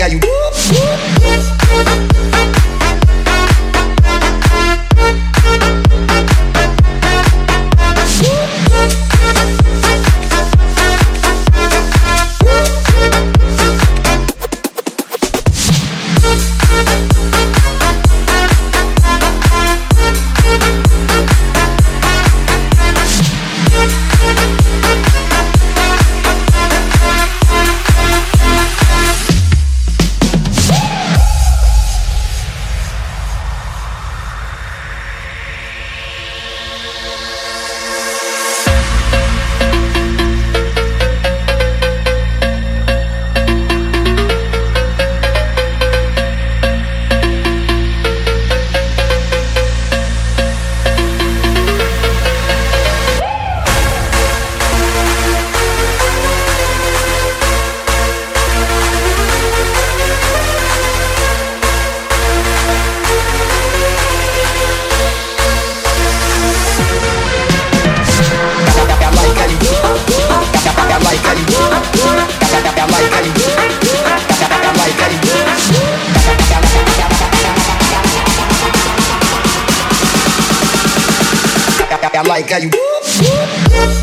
got you. I like how you.